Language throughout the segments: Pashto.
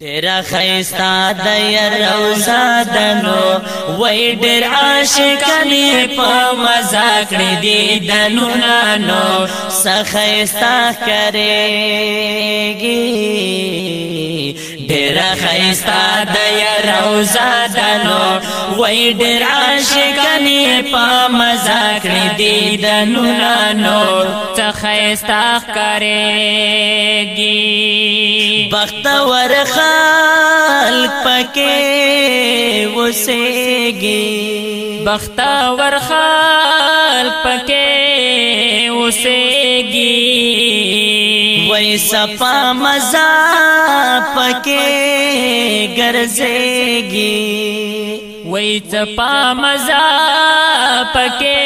ډیر خیستا د روزا دنو وای ډیر عاشقانی په مزا کړی دی دنو نانو سخیستا کرےږي ډیر خیستا د روزا دنو وای ډیر عاشقانی په مزا کړی دی دنو نانو سخیستا کرےږي بختور خ جلال پکې وسېږي بختا ورخال پکې وسېږي وای صفا مزا پکې ګرځېږي وای صفا مزا پکې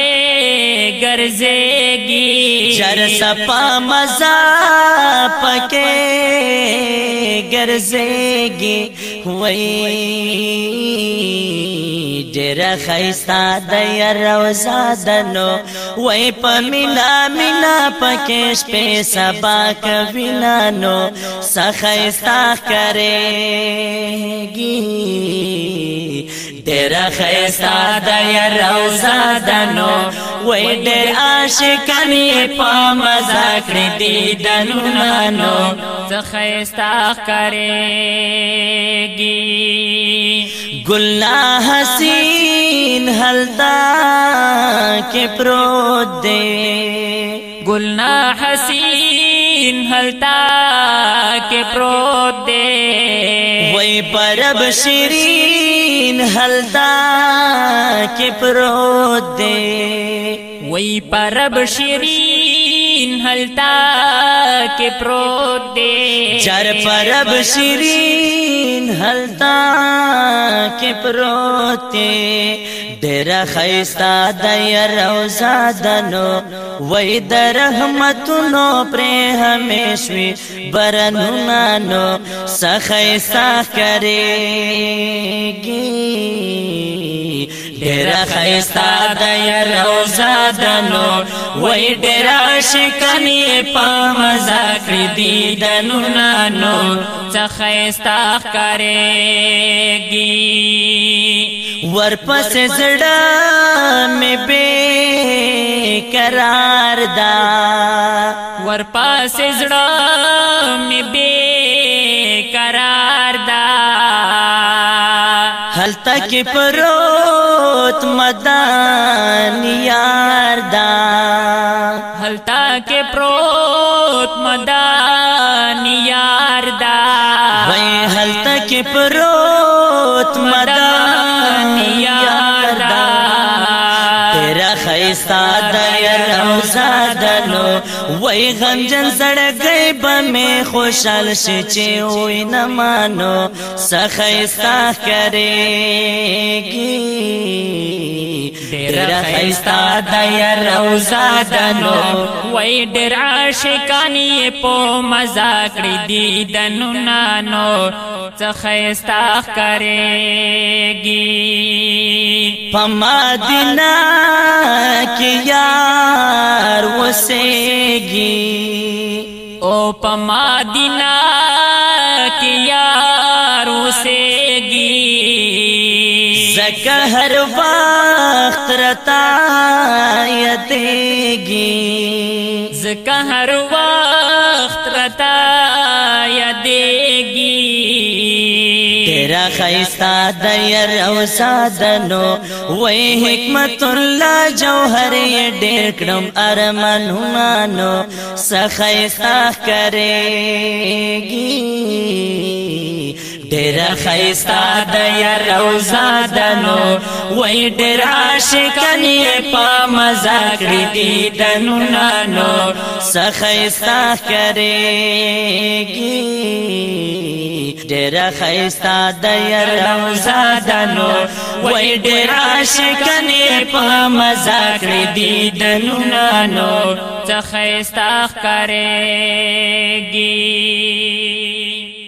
ګرځيږي چر سپا مزا پکې ګرځيږي وای ډېر خیستا د روزا دنو وای په مینا مینا پکې شپې سبا کوي نانو سخیستا کرےږي ډېر خیستا د روزا دنو وې ډېر عاشقان په مزه کړې دي د نورانو څه خيستا کرےږي ګلنا حسین حلتا کې پروت دی ګلنا حسین حلتا کې پروت دی وې پرب شیرین حلتا کې پروت دی وی پرب شیرین حلتا کې پروت دی جر پرب شیرین حلتا کې پروت دی ډیر خیستا د روزا دنو وای د رحمتونو پر همیشوي برنو نانو سخیستا کرے گی ډیر خیستا د روزا د نور وای ډیر شکنی په مزه کړی دی د نونانو څه خیستا کرےږي ورپس زړه مې به قرار دا ورپس زړه مې به قرار دا हलता के परोत मदान यारदा हलता के परोत मदान यारदा हलता के प्रोत मदान او زادلو وای غمجن سړګي به می خوشال شي چې وای نه مانو سخی ساخ کرےږي ډېر خیستا د ير او زادلو وای ډېر عاشقانی په مزا کړی دی دنو نانو سخی ساخ کرےږي पमादिना की यार वसेगी ओ पमादिना की यार वसेगी जकहर वक्त रता देगी जकहर ډیر خیستا د ير او سادنو وای حکمت الله جوهر ډیر کړم ارمانونو سخیستا کرےږي ډیر خیستا د ير او سادنو وای ډیر عاشقان یې په مزه کړی دي دنو نانو سخیستا کرےږي ډېر خيستا د ير زادانو وای ډېر عاشقانه په مزه کړې دي د نونانو ته خيستا ښکارېږي